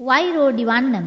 ವೈರೋಡಿವಾನ್ನಂ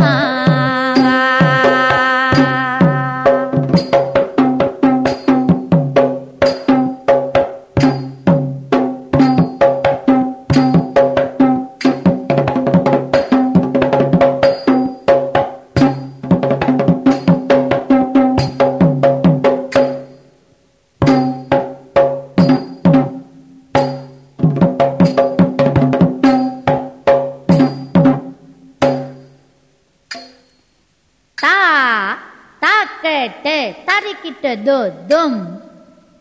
タタケテタリキテドドン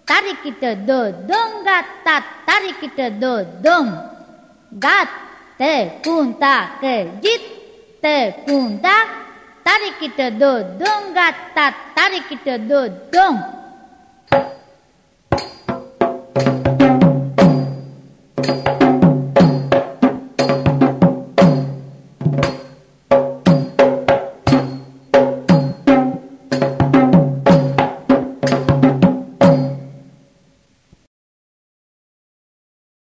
タリキテドドンガタた。りき、て、ど、どん。がテクンタケジてクンタタリキテドドンガタタリキテドドン,タタドドン